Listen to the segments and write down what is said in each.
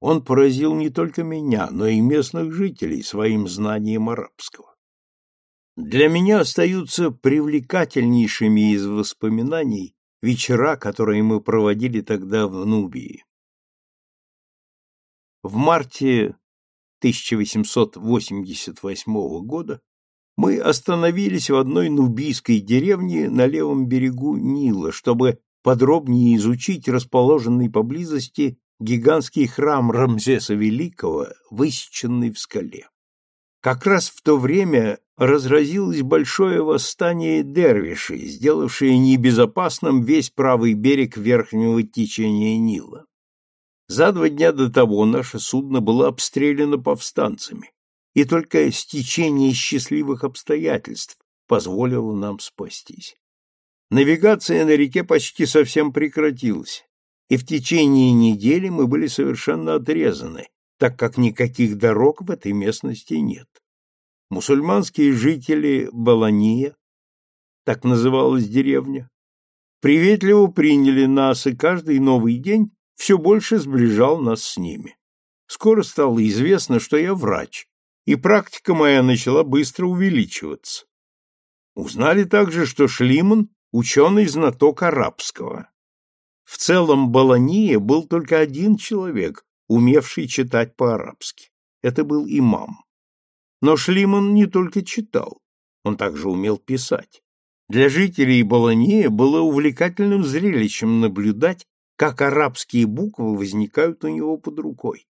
Он поразил не только меня, но и местных жителей своим знанием арабского. Для меня остаются привлекательнейшими из воспоминаний вечера, которые мы проводили тогда в Нубии. В марте 1888 года мы остановились в одной нубийской деревне на левом берегу Нила, чтобы подробнее изучить расположенный поблизости гигантский храм Рамзеса Великого, высеченный в скале. Как раз в то время разразилось большое восстание дервишей, сделавшее небезопасным весь правый берег верхнего течения Нила. За два дня до того наше судно было обстреляно повстанцами, и только стечение счастливых обстоятельств позволило нам спастись. Навигация на реке почти совсем прекратилась, и в течение недели мы были совершенно отрезаны, так как никаких дорог в этой местности нет. Мусульманские жители Балания, так называлась деревня, приветливо приняли нас, и каждый новый день все больше сближал нас с ними. Скоро стало известно, что я врач, и практика моя начала быстро увеличиваться. Узнали также, что Шлиман – ученый знаток арабского. В целом Балания был только один человек, умевший читать по-арабски. Это был имам. Но Шлиман не только читал, он также умел писать. Для жителей Балания было увлекательным зрелищем наблюдать, как арабские буквы возникают у него под рукой.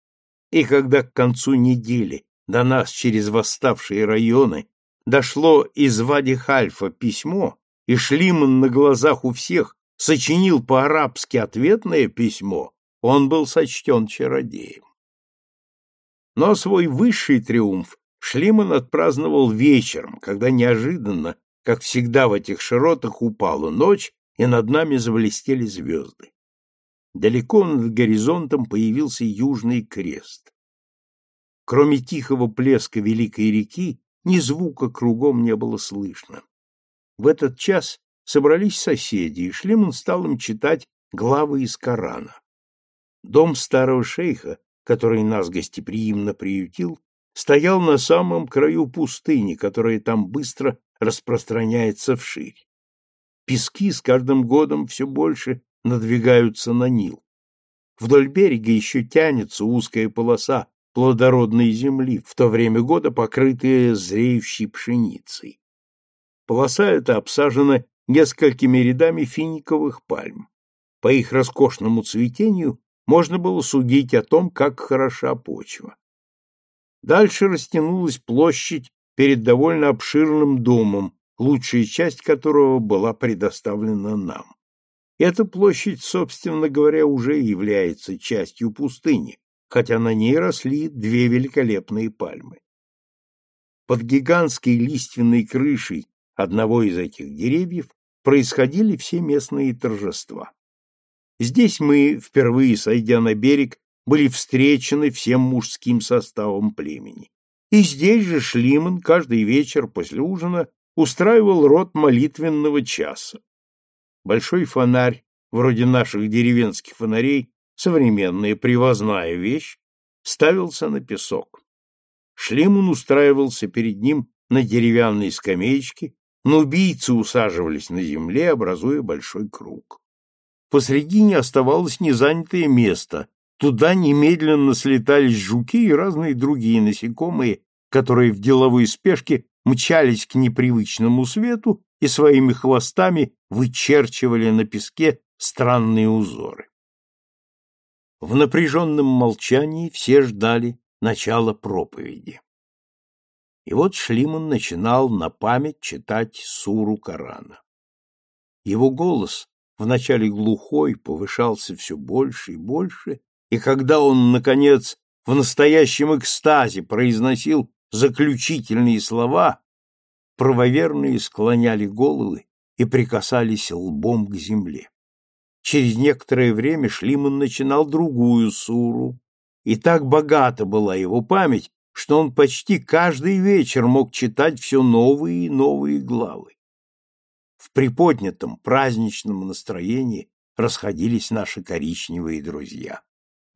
И когда к концу недели до нас через восставшие районы дошло из Вади-Хальфа письмо, и Шлиман на глазах у всех сочинил по-арабски ответное письмо, он был сочтен чародеем. Но свой высший триумф Шлиман отпраздновал вечером, когда неожиданно, как всегда в этих широтах, упала ночь, и над нами завлестели звезды. Далеко над горизонтом появился южный крест. Кроме тихого плеска великой реки, ни звука кругом не было слышно. В этот час собрались соседи и шли стал им читать главы из Корана. Дом старого шейха, который нас гостеприимно приютил, стоял на самом краю пустыни, которая там быстро распространяется вширь. Пески с каждым годом все больше надвигаются на Нил. Вдоль берега еще тянется узкая полоса плодородной земли, в то время года покрытая зреющей пшеницей. Полоса эта обсажена несколькими рядами финиковых пальм. По их роскошному цветению можно было судить о том, как хороша почва. Дальше растянулась площадь перед довольно обширным домом, лучшая часть которого была предоставлена нам. Эта площадь, собственно говоря, уже является частью пустыни, хотя на ней росли две великолепные пальмы. Под гигантской лиственной крышей одного из этих деревьев происходили все местные торжества. Здесь мы, впервые сойдя на берег, были встречены всем мужским составом племени. И здесь же Шлиман каждый вечер после ужина устраивал рот молитвенного часа. Большой фонарь, вроде наших деревенских фонарей, современная привозная вещь, ставился на песок. Шлиман устраивался перед ним на деревянной скамеечке ну, убийцу усаживались на земле, образуя большой круг. Посредине оставалось незанятое место. Туда немедленно слетались жуки и разные другие насекомые, которые в деловой спешке мчались к непривычному свету и своими хвостами вычерчивали на песке странные узоры. В напряженном молчании все ждали начала проповеди. И вот Шлиман начинал на память читать суру Корана. Его голос, вначале глухой, повышался все больше и больше, и когда он, наконец, в настоящем экстазе произносил заключительные слова, правоверные склоняли головы и прикасались лбом к земле. Через некоторое время Шлиман начинал другую суру, и так богата была его память, что он почти каждый вечер мог читать все новые и новые главы. В приподнятом праздничном настроении расходились наши коричневые друзья.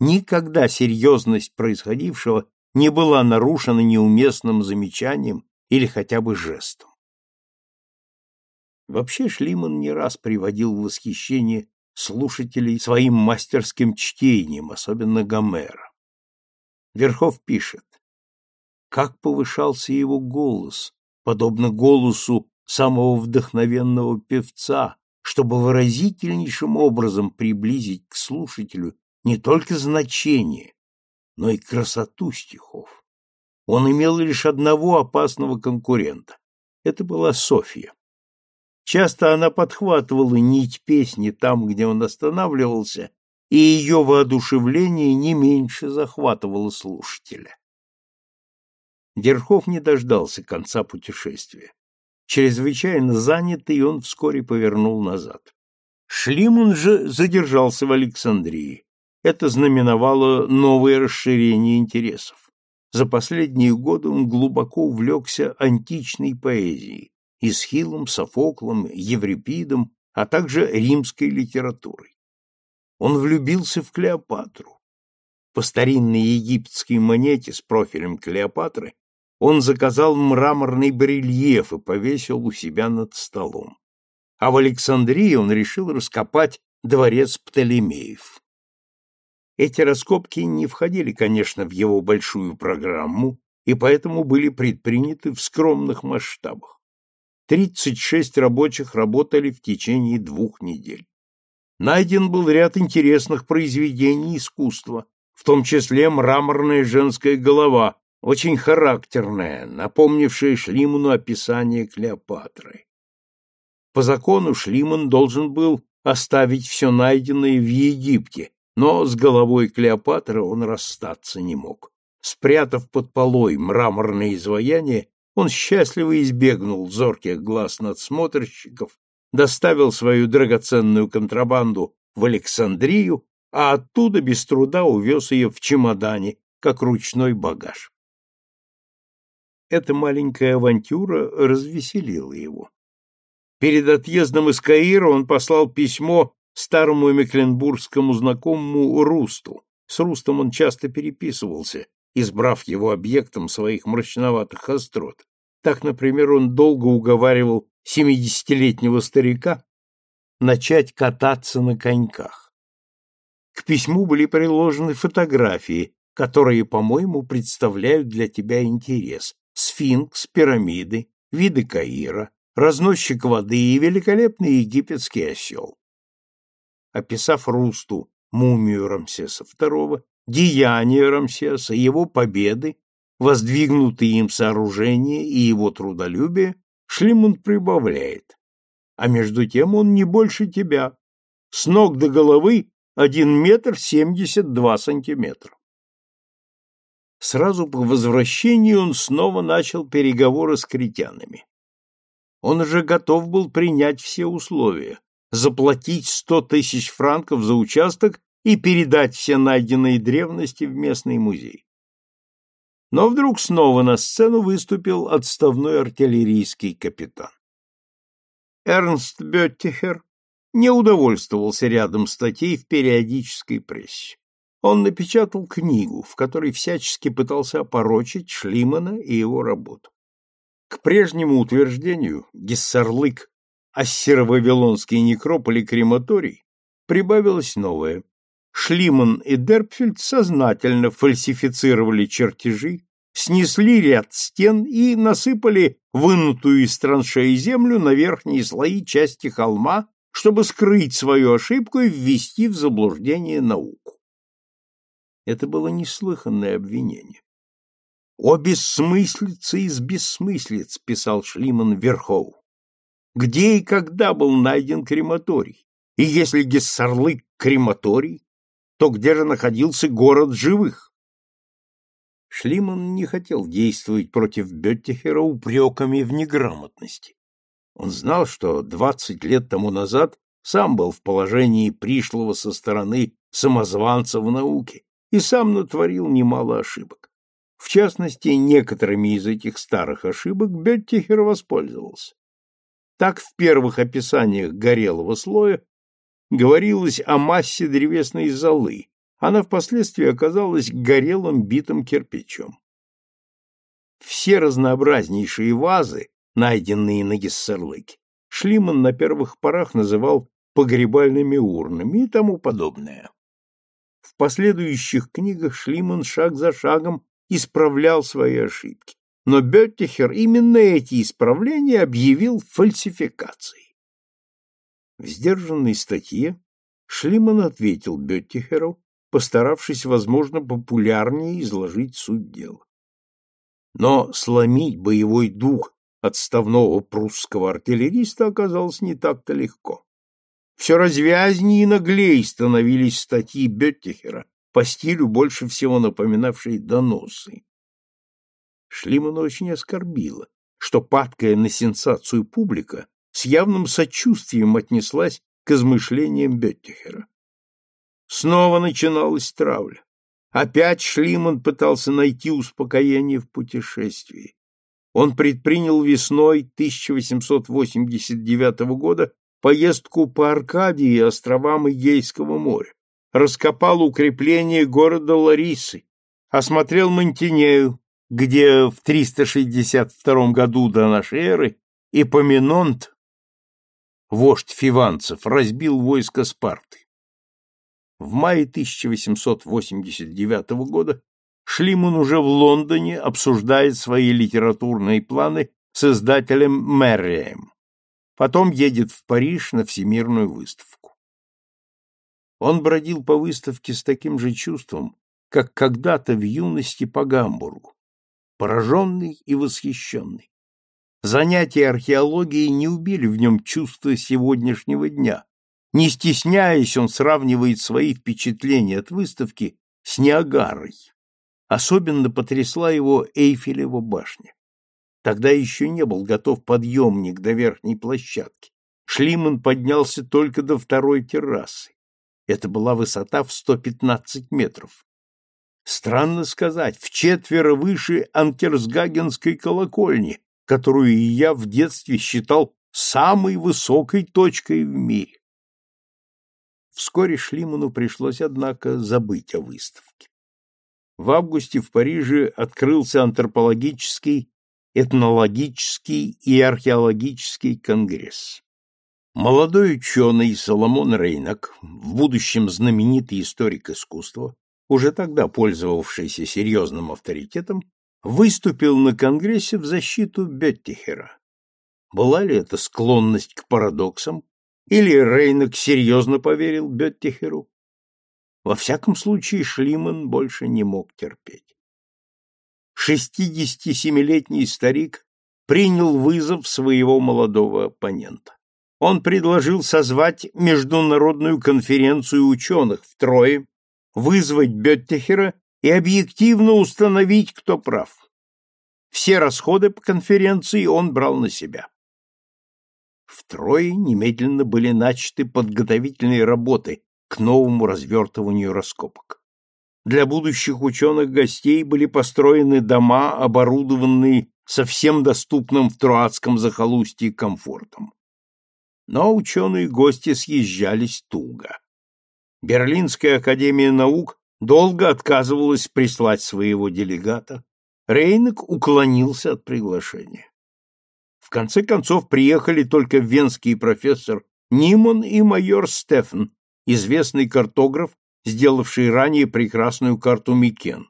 Никогда серьезность происходившего не была нарушена неуместным замечанием или хотя бы жестом. Вообще Шлиман не раз приводил в восхищение слушателей своим мастерским чтением, особенно Гомера. Верхов пишет как повышался его голос, подобно голосу самого вдохновенного певца, чтобы выразительнейшим образом приблизить к слушателю не только значение, но и красоту стихов. Он имел лишь одного опасного конкурента. Это была Софья. Часто она подхватывала нить песни там, где он останавливался, и ее воодушевление не меньше захватывало слушателя. Дерхов не дождался конца путешествия. Чрезвычайно занятый, он вскоре повернул назад. Шлимун же задержался в Александрии. Это знаменовало новое расширение интересов. За последние годы он глубоко увлекся античной поэзией, Исхилом, Софоклом, Еврипидом, а также римской литературой. Он влюбился в Клеопатру. По старинной египетской монете с профилем Клеопатры он заказал мраморный барельеф и повесил у себя над столом. А в Александрии он решил раскопать дворец Птолемеев. Эти раскопки не входили, конечно, в его большую программу и поэтому были предприняты в скромных масштабах. 36 рабочих работали в течение двух недель. Найден был ряд интересных произведений искусства, в том числе мраморная женская голова – очень характерное, напомнившее Шлиману описание Клеопатры. По закону Шлиман должен был оставить все найденное в Египте, но с головой Клеопатры он расстаться не мог. Спрятав под полой мраморное изваяние, он счастливо избегнул зорких глаз надсмотрщиков, доставил свою драгоценную контрабанду в Александрию, а оттуда без труда увез ее в чемодане, как ручной багаж. Эта маленькая авантюра развеселила его. Перед отъездом из Каира он послал письмо старому мекленбургскому знакомому Русту. С Рустом он часто переписывался, избрав его объектом своих мрачноватых острот. Так, например, он долго уговаривал семидесятилетнего старика начать кататься на коньках. К письму были приложены фотографии, которые, по-моему, представляют для тебя интерес, сфинкс, пирамиды, виды Каира, разносчик воды и великолепный египетский осел. Описав Русту мумию Рамсеса второго, деяния Рамсеса, его победы, воздвигнутые им сооружения и его трудолюбие, Шлимунд прибавляет. А между тем он не больше тебя. С ног до головы один метр семьдесят два сантиметра. Сразу по возвращении он снова начал переговоры с критянами. Он уже готов был принять все условия, заплатить сто тысяч франков за участок и передать все найденные древности в местный музей. Но вдруг снова на сцену выступил отставной артиллерийский капитан. Эрнст Беттихер не удовольствовался рядом статей в периодической прессе. Он напечатал книгу, в которой всячески пытался опорочить Шлимана и его работу. К прежнему утверждению Гессарлык о серо-вавилонский некрополь крематорий прибавилось новое. Шлиман и Дерпфельд сознательно фальсифицировали чертежи, снесли ряд стен и насыпали вынутую из траншеи землю на верхние слои части холма, чтобы скрыть свою ошибку и ввести в заблуждение науку. Это было неслыханное обвинение. «О бессмыслице из бессмыслиц!» — писал Шлиман Верхов. «Где и когда был найден крематорий? И если Гессарлык крематорий, то где же находился город живых?» Шлиман не хотел действовать против Беттихера упреками в неграмотности. Он знал, что двадцать лет тому назад сам был в положении пришлого со стороны самозванца в науке и сам натворил немало ошибок. В частности, некоторыми из этих старых ошибок Беттихер воспользовался. Так в первых описаниях горелого слоя говорилось о массе древесной золы. Она впоследствии оказалась горелым битым кирпичом. Все разнообразнейшие вазы, найденные на Гессерлыке, Шлиман на первых порах называл погребальными урнами и тому подобное. В последующих книгах Шлиман шаг за шагом исправлял свои ошибки. Но Беттихер именно эти исправления объявил фальсификацией. В сдержанной статье Шлиман ответил Беттихеру, постаравшись, возможно, популярнее изложить суть дела. Но сломить боевой дух отставного прусского артиллериста оказалось не так-то легко все развязнее и наглее становились статьи Беттихера, по стилю больше всего напоминавшие доносы. Шлимана очень оскорбило, что падкая на сенсацию публика с явным сочувствием отнеслась к измышлениям Беттихера. Снова начиналась травля. Опять Шлиман пытался найти успокоение в путешествии. Он предпринял весной 1889 года поездку по Аркадии и островам Эгейского моря, раскопал укрепление города Ларисы, осмотрел Монтинею, где в 362 году до нашей эры Ипоминонт, вождь фиванцев, разбил войско Спарты. В мае 1889 года Шлиман уже в Лондоне обсуждает свои литературные планы с издателем Мэриэм. Потом едет в Париж на Всемирную выставку. Он бродил по выставке с таким же чувством, как когда-то в юности по Гамбургу, пораженный и восхищенный. Занятия археологией не убили в нем чувства сегодняшнего дня. Не стесняясь, он сравнивает свои впечатления от выставки с Ниагарой. Особенно потрясла его Эйфелева башня. Тогда еще не был готов подъемник до верхней площадки. Шлиман поднялся только до второй террасы. Это была высота в 115 метров. Странно сказать, в четверо выше Анкерсгагенской колокольни, которую я в детстве считал самой высокой точкой в мире. Вскоре Шлиману пришлось, однако, забыть о выставке. В августе в Париже открылся антропологический этнологический и археологический конгресс. Молодой ученый Соломон Рейнак, в будущем знаменитый историк искусства, уже тогда пользовавшийся серьезным авторитетом, выступил на Конгрессе в защиту Беттихера. Была ли это склонность к парадоксам, или Рейнак серьезно поверил Беттихеру? Во всяком случае, Шлиман больше не мог терпеть. 67-летний старик принял вызов своего молодого оппонента. Он предложил созвать международную конференцию ученых втрое, вызвать Беттехера и объективно установить, кто прав. Все расходы по конференции он брал на себя. Втрое немедленно были начаты подготовительные работы к новому развертыванию раскопок. Для будущих ученых-гостей были построены дома, оборудованные со всем доступным в Труатском захолустье комфортом. Но ученые-гости съезжались туго. Берлинская академия наук долго отказывалась прислать своего делегата. Рейнек уклонился от приглашения. В конце концов приехали только венский профессор Ниман и майор Стефан, известный картограф сделавший ранее прекрасную карту Микен.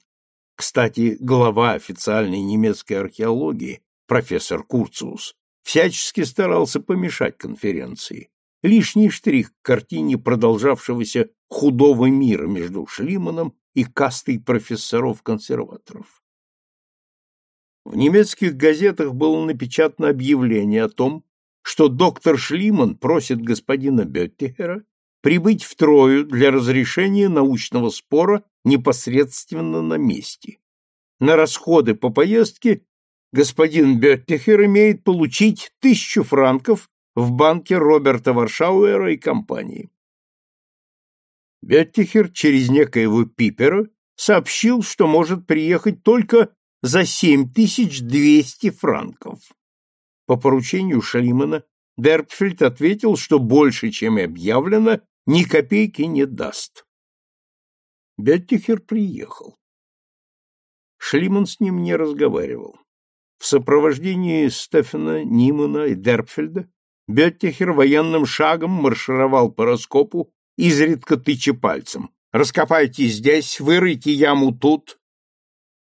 Кстати, глава официальной немецкой археологии, профессор Курциус, всячески старался помешать конференции. Лишний штрих к картине продолжавшегося худого мира между Шлиманом и кастой профессоров-консерваторов. В немецких газетах было напечатано объявление о том, что доктор Шлиман просит господина Беттихера прибыть в Трою для разрешения научного спора непосредственно на месте. На расходы по поездке господин Беттехер имеет получить тысячу франков в банке Роберта Варшауэра и компании. Беттихер через некоего Пипера сообщил, что может приехать только за 7200 франков. По поручению Шалимана Дерпфельд ответил, что больше, чем объявлено, ни копейки не даст. Беттихер приехал. Шлиман с ним не разговаривал. В сопровождении Стефена Нимана и Дерпфельда Беттихер военным шагом маршировал по раскопу, изредка тыча пальцем. «Раскопайте здесь, вырыйте яму тут!»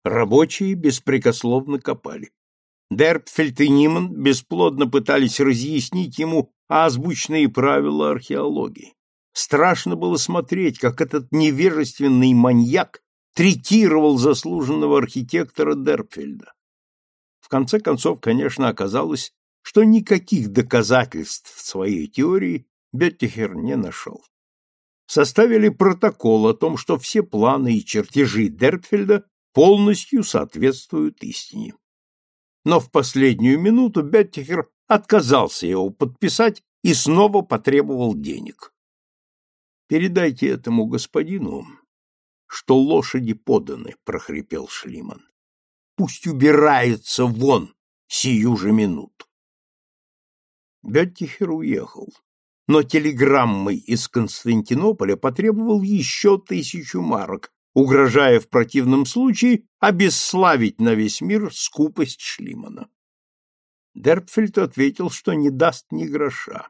Рабочие беспрекословно копали. Дерпфельд и Ниман бесплодно пытались разъяснить ему азбучные правила археологии. Страшно было смотреть, как этот невежественный маньяк третировал заслуженного архитектора Дерпфельда. В конце концов, конечно, оказалось, что никаких доказательств своей теории Беттихер не нашел. Составили протокол о том, что все планы и чертежи Дерпфельда полностью соответствуют истине. Но в последнюю минуту Беттихер отказался его подписать и снова потребовал денег. Передайте этому господину, что лошади поданы, — прохрипел Шлиман. — Пусть убирается вон сию же минуту. Беттихер уехал, но телеграммой из Константинополя потребовал еще тысячу марок, угрожая в противном случае обесславить на весь мир скупость Шлимана. Дерпфельд ответил, что не даст ни гроша,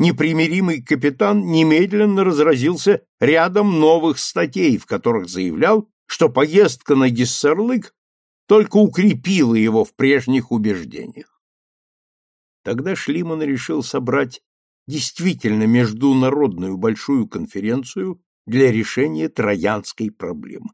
непримиримый капитан немедленно разразился рядом новых статей, в которых заявлял, что поездка на Гессерлык только укрепила его в прежних убеждениях. Тогда Шлиман решил собрать действительно международную большую конференцию для решения троянской проблемы.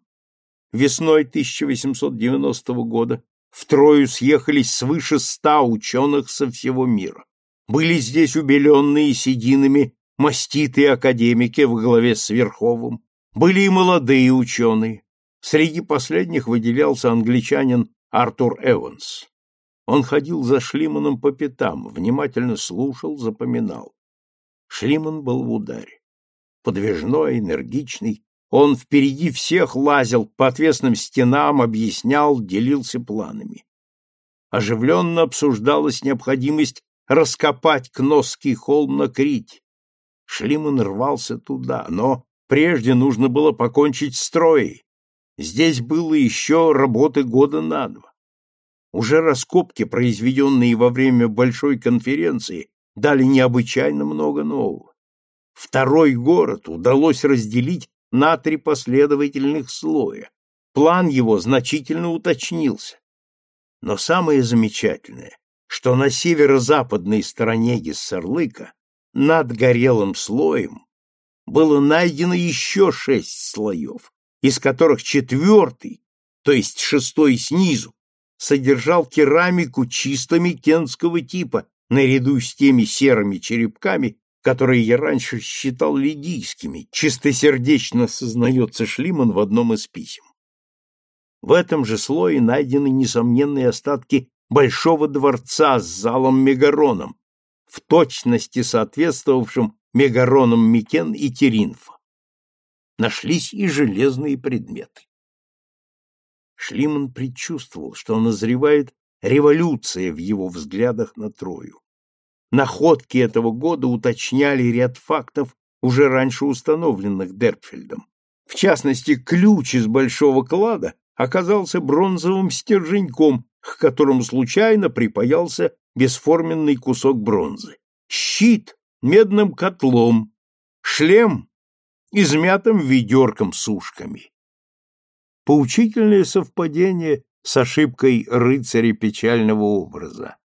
Весной 1890 года в Трою съехались свыше ста ученых со всего мира. Были здесь убеленные сединами маститые академики в главе с Верховым, были и молодые ученые. Среди последних выделялся англичанин Артур Эванс. Он ходил за Шлиманом по пятам, внимательно слушал, запоминал. Шлиман был в ударе. Подвижной, энергичный, он впереди всех лазил по отвесным стенам, объяснял, делился планами. Оживленно обсуждалась необходимость раскопать Кносский холм на Крите. Шлиман рвался туда, но прежде нужно было покончить с Троей. Здесь было еще работы года на два. Уже раскопки, произведенные во время большой конференции, дали необычайно много нового. Второй город удалось разделить на три последовательных слоя. План его значительно уточнился. Но самое замечательное, что на северо-западной стороне Гессерлыка над горелым слоем было найдено еще шесть слоев, из которых четвертый, то есть шестой снизу, содержал керамику чисто микенского типа наряду с теми серыми черепками, которые я раньше считал лидийскими, чистосердечно сознается Шлиман в одном из писем. В этом же слое найдены несомненные остатки Большого дворца с залом Мегароном, в точности соответствовавшим Мегаронам Микен и Теринфа. Нашлись и железные предметы. Шлиман предчувствовал, что назревает революция в его взглядах на Трою. Находки этого года уточняли ряд фактов, уже раньше установленных Дерпфельдом. В частности, ключ из большого клада оказался бронзовым стерженьком, к которому случайно припаялся бесформенный кусок бронзы, щит медным котлом, шлем измятым ведерком с ушками. Поучительное совпадение с ошибкой рыцаря печального образа.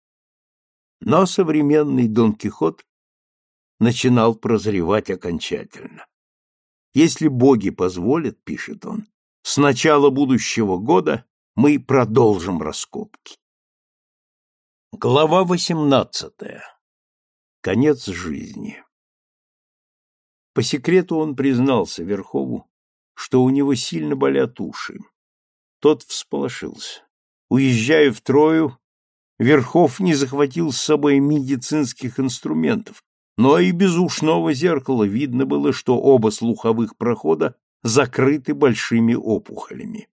Но современный Дон Кихот начинал прозревать окончательно. «Если боги позволят, — пишет он, — с начала будущего года мы продолжим раскопки. Глава 18. Конец жизни. По секрету он признался Верхову, что у него сильно болят уши. Тот всполошился. Уезжая в Трою, Верхов не захватил с собой медицинских инструментов, но и без ушного зеркала видно было, что оба слуховых прохода закрыты большими опухолями.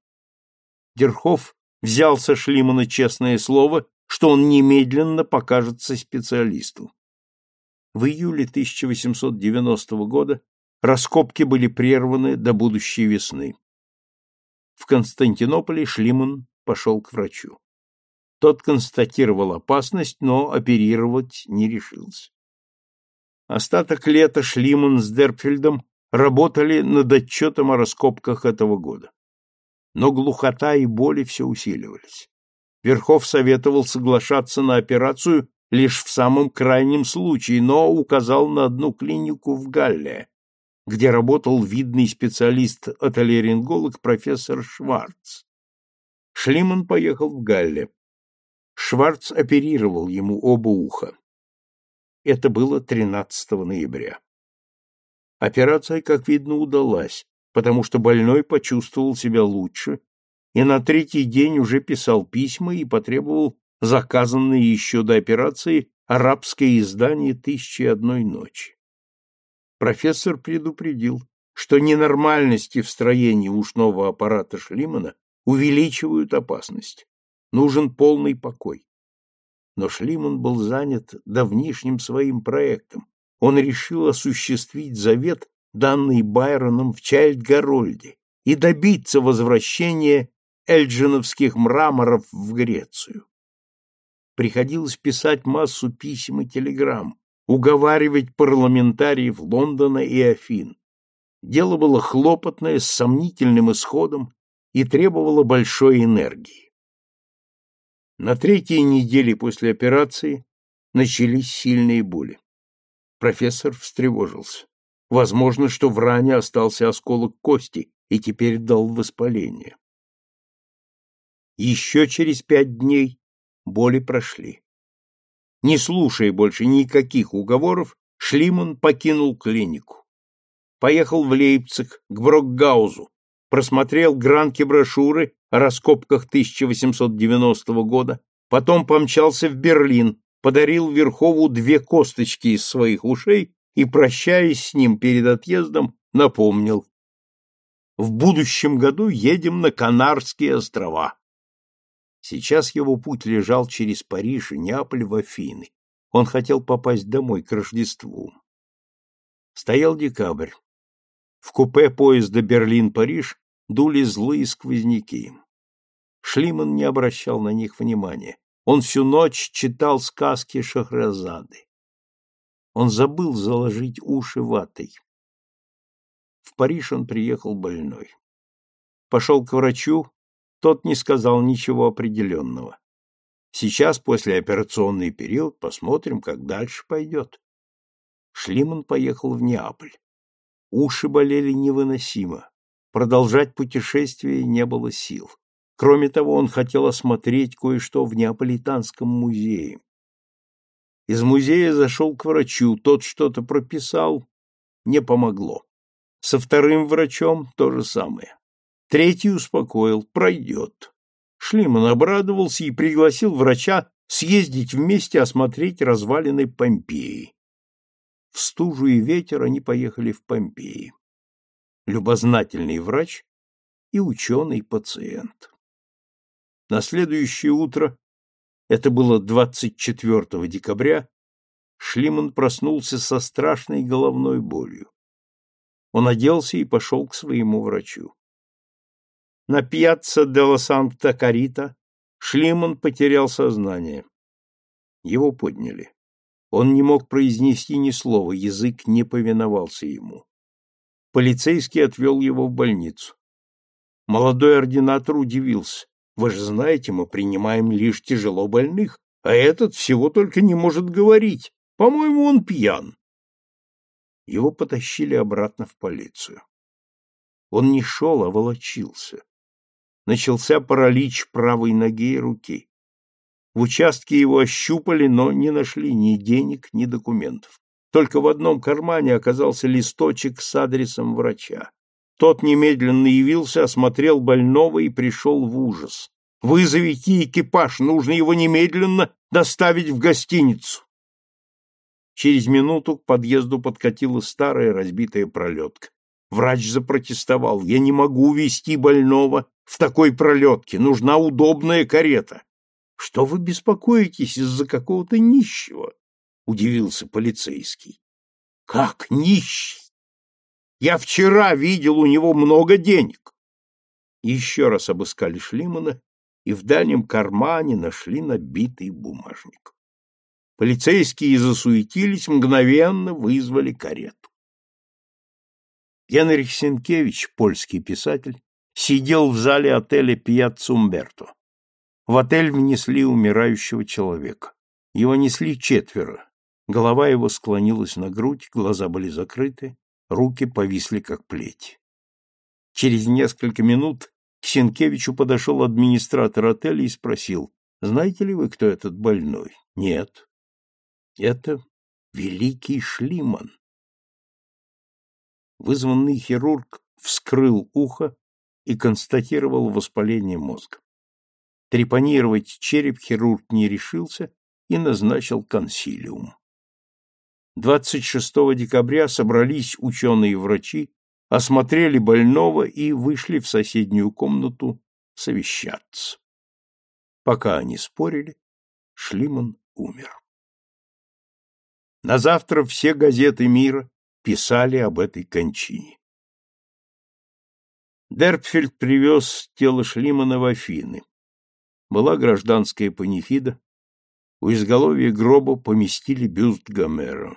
Дерхов взял со Шлимана честное слово, что он немедленно покажется специалисту. В июле 1890 года раскопки были прерваны до будущей весны. В Константинополе Шлиман пошел к врачу. Тот констатировал опасность, но оперировать не решился. Остаток лета Шлиман с Дерпфельдом работали над отчетом о раскопках этого года но глухота и боли все усиливались. Верхов советовал соглашаться на операцию лишь в самом крайнем случае, но указал на одну клинику в Галле, где работал видный специалист отолеринголог профессор Шварц. Шлиман поехал в Галле. Шварц оперировал ему оба уха. Это было 13 ноября. Операция, как видно, удалась потому что больной почувствовал себя лучше и на третий день уже писал письма и потребовал заказанное еще до операции арабское издание «Тысячи одной ночи». Профессор предупредил, что ненормальности в строении ушного аппарата Шлимана увеличивают опасность. Нужен полный покой. Но Шлиман был занят давнишним своим проектом. Он решил осуществить завет данный Байроном в Чайльд-Гарольде, и добиться возвращения эльджиновских мраморов в Грецию. Приходилось писать массу писем и телеграмм, уговаривать парламентариев Лондона и Афин. Дело было хлопотное, с сомнительным исходом и требовало большой энергии. На третьей неделе после операции начались сильные боли. Профессор встревожился. Возможно, что в ране остался осколок кости, и теперь дал воспаление. Еще через пять дней боли прошли. Не слушая больше никаких уговоров, Шлиман покинул клинику. Поехал в Лейпциг, к Брокгаузу, просмотрел гранки брошюры о раскопках 1890 года, потом помчался в Берлин, подарил Верхову две косточки из своих ушей и, прощаясь с ним перед отъездом, напомнил. В будущем году едем на Канарские острова. Сейчас его путь лежал через Париж и Неаполь в Афины. Он хотел попасть домой к Рождеству. Стоял декабрь. В купе поезда Берлин-Париж дули злые сквозняки. Шлиман не обращал на них внимания. Он всю ночь читал сказки Шахразады. Он забыл заложить уши ватой. В Париж он приехал больной. Пошел к врачу, тот не сказал ничего определенного. Сейчас, после операционный период, посмотрим, как дальше пойдет. Шлиман поехал в Неаполь. Уши болели невыносимо. Продолжать путешествие не было сил. Кроме того, он хотел осмотреть кое-что в Неаполитанском музее. Из музея зашел к врачу, тот что-то прописал, не помогло. Со вторым врачом то же самое. Третий успокоил, пройдет. Шлиман обрадовался и пригласил врача съездить вместе осмотреть развалины Помпеи. В стужу и ветер они поехали в Помпеи. Любознательный врач и ученый пациент. На следующее утро это было 24 декабря. Шлиман проснулся со страшной головной болью. Он оделся и пошел к своему врачу. На пьяцца Делла Санта Карита Шлиман потерял сознание. Его подняли. Он не мог произнести ни слова, язык не повиновался ему. Полицейский отвел его в больницу. Молодой ординатор удивился. Вы же знаете, мы принимаем лишь тяжело больных, а этот всего только не может говорить. По-моему, он пьян. Его потащили обратно в полицию. Он не шел, а волочился. Начался паралич правой ноги и руки. В участке его ощупали, но не нашли ни денег, ни документов. Только в одном кармане оказался листочек с адресом врача. Тот немедленно явился, осмотрел больного и пришел в ужас. «Вызовите экипаж, нужно его немедленно доставить в гостиницу!» Через минуту к подъезду подкатила старая разбитая пролетка. Врач запротестовал. «Я не могу вести больного в такой пролетке. Нужна удобная карета». «Что вы беспокоитесь из-за какого-то нищего?» — удивился полицейский. «Как нищий? Я вчера видел у него много денег. Еще раз обыскали Шлимана и в дальнем кармане нашли набитый бумажник. Полицейские засуетились, мгновенно вызвали карету. Генрих Сенкевич, польский писатель, сидел в зале отеля Пьяцца В отель внесли умирающего человека. Его несли четверо. Голова его склонилась на грудь, глаза были закрыты, руки повисли как плеть. Через несколько минут к Сенкевичу подошел администратор отеля и спросил, «Знаете ли вы, кто этот больной?» «Нет». «Это великий Шлиман». Вызванный хирург вскрыл ухо и констатировал воспаление мозга. Трепанировать череп хирург не решился и назначил консилиум. 26 декабря собрались ученые-врачи, осмотрели больного и вышли в соседнюю комнату совещаться. Пока они спорили, Шлиман умер. На завтра все газеты мира писали об этой кончине. Дерпфельд привез тело Шлимана в Афины. Была гражданская панихида, у изголовья гроба поместили бюст Гомера.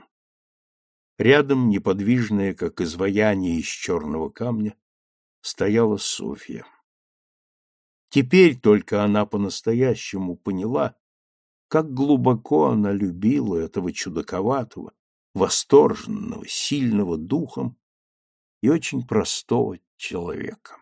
Рядом, неподвижная, как изваяние из черного камня, стояла Софья. Теперь только она по-настоящему поняла, как глубоко она любила этого чудаковатого, восторженного, сильного духом и очень простого человека.